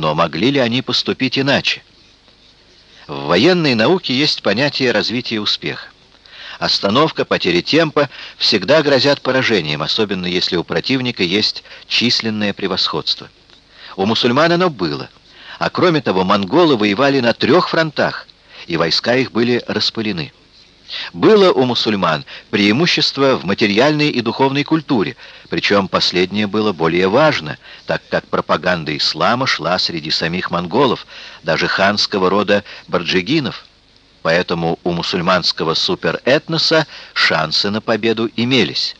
но могли ли они поступить иначе? В военной науке есть понятие развития успеха. Остановка, потеря темпа всегда грозят поражением, особенно если у противника есть численное превосходство. У мусульман оно было. А кроме того, монголы воевали на трех фронтах, и войска их были распылены. Было у мусульман преимущество в материальной и духовной культуре, причем последнее было более важно, так как пропаганда ислама шла среди самих монголов, даже ханского рода барджигинов. Поэтому у мусульманского суперэтноса шансы на победу имелись.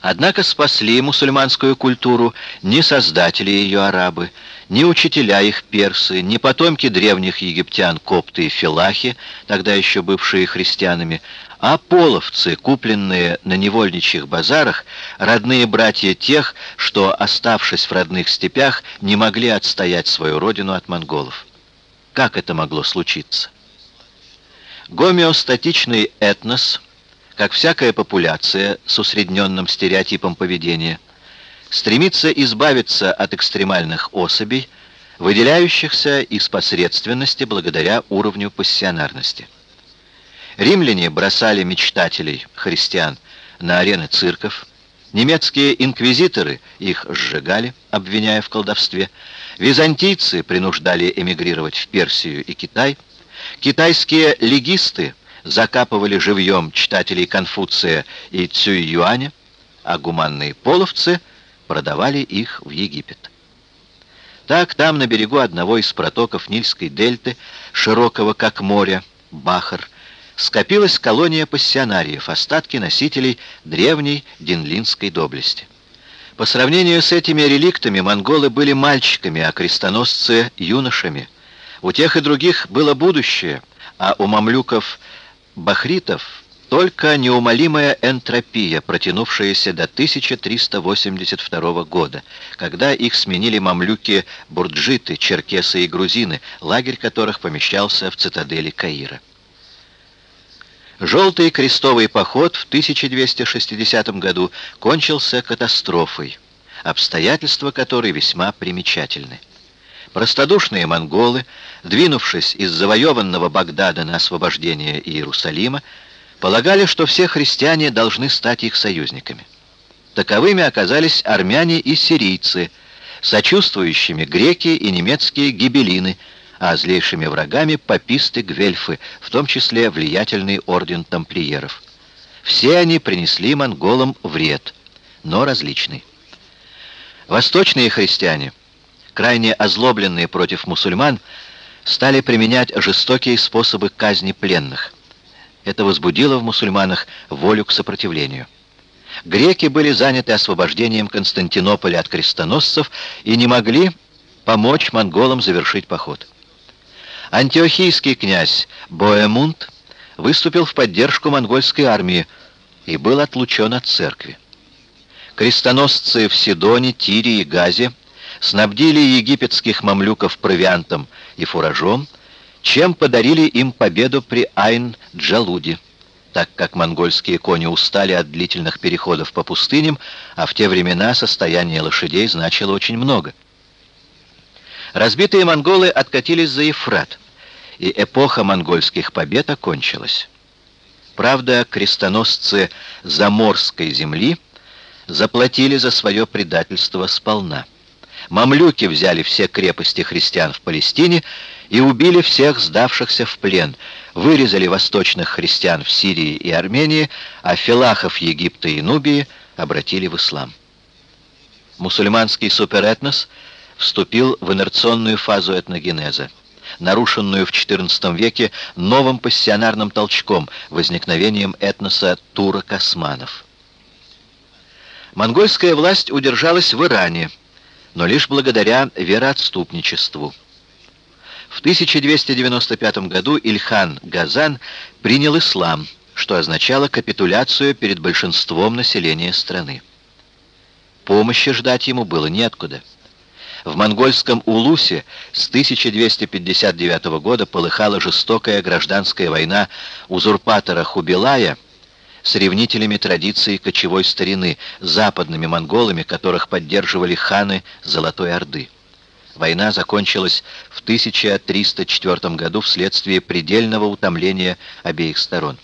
Однако спасли мусульманскую культуру не создатели ее арабы, ни учителя их персы, ни потомки древних египтян копты и филахи, тогда еще бывшие христианами, а половцы, купленные на невольничьих базарах, родные братья тех, что, оставшись в родных степях, не могли отстоять свою родину от монголов. Как это могло случиться? Гомеостатичный этнос, как всякая популяция с усредненным стереотипом поведения – стремится избавиться от экстремальных особей, выделяющихся из посредственности благодаря уровню пассионарности. Римляне бросали мечтателей, христиан, на арены цирков, немецкие инквизиторы их сжигали, обвиняя в колдовстве, византийцы принуждали эмигрировать в Персию и Китай, китайские легисты закапывали живьем читателей Конфуция и Цюй-Юаня, а гуманные половцы – продавали их в Египет. Так, там, на берегу одного из протоков Нильской дельты, широкого как море, Бахар, скопилась колония пассионариев, остатки носителей древней динлинской доблести. По сравнению с этими реликтами монголы были мальчиками, а крестоносцы — юношами. У тех и других было будущее, а у мамлюков-бахритов только неумолимая энтропия, протянувшаяся до 1382 года, когда их сменили мамлюки-бурджиты, черкесы и грузины, лагерь которых помещался в цитадели Каира. Желтый крестовый поход в 1260 году кончился катастрофой, обстоятельства которой весьма примечательны. Простодушные монголы, двинувшись из завоеванного Багдада на освобождение Иерусалима, полагали, что все христиане должны стать их союзниками. Таковыми оказались армяне и сирийцы, сочувствующими греки и немецкие гибелины, а злейшими врагами паписты-гвельфы, в том числе влиятельный орден тамплиеров. Все они принесли монголам вред, но различный. Восточные христиане, крайне озлобленные против мусульман, стали применять жестокие способы казни пленных – это возбудило в мусульманах волю к сопротивлению. Греки были заняты освобождением Константинополя от крестоносцев и не могли помочь монголам завершить поход. Антиохийский князь Боэмунд выступил в поддержку монгольской армии и был отлучен от церкви. Крестоносцы в Сидоне, Тире и Газе снабдили египетских мамлюков провиантом и фуражом, чем подарили им победу при Айн-Джалуде, так как монгольские кони устали от длительных переходов по пустыням, а в те времена состояние лошадей значило очень много. Разбитые монголы откатились за Ефрат, и эпоха монгольских побед окончилась. Правда, крестоносцы Заморской земли заплатили за свое предательство сполна. Мамлюки взяли все крепости христиан в Палестине и убили всех сдавшихся в плен, вырезали восточных христиан в Сирии и Армении, а филахов Египта и Нубии обратили в ислам. Мусульманский суперэтнос вступил в инерционную фазу этногенеза, нарушенную в XIV веке новым пассионарным толчком, возникновением этноса турок-османов. Монгольская власть удержалась в Иране, но лишь благодаря вероотступничеству. В 1295 году Ильхан Газан принял ислам, что означало капитуляцию перед большинством населения страны. Помощи ждать ему было неоткуда. В монгольском Улусе с 1259 года полыхала жестокая гражданская война узурпатора Хубилая с ревнителями традиции кочевой старины, западными монголами, которых поддерживали ханы Золотой Орды. Война закончилась в 1304 году вследствие предельного утомления обеих сторон.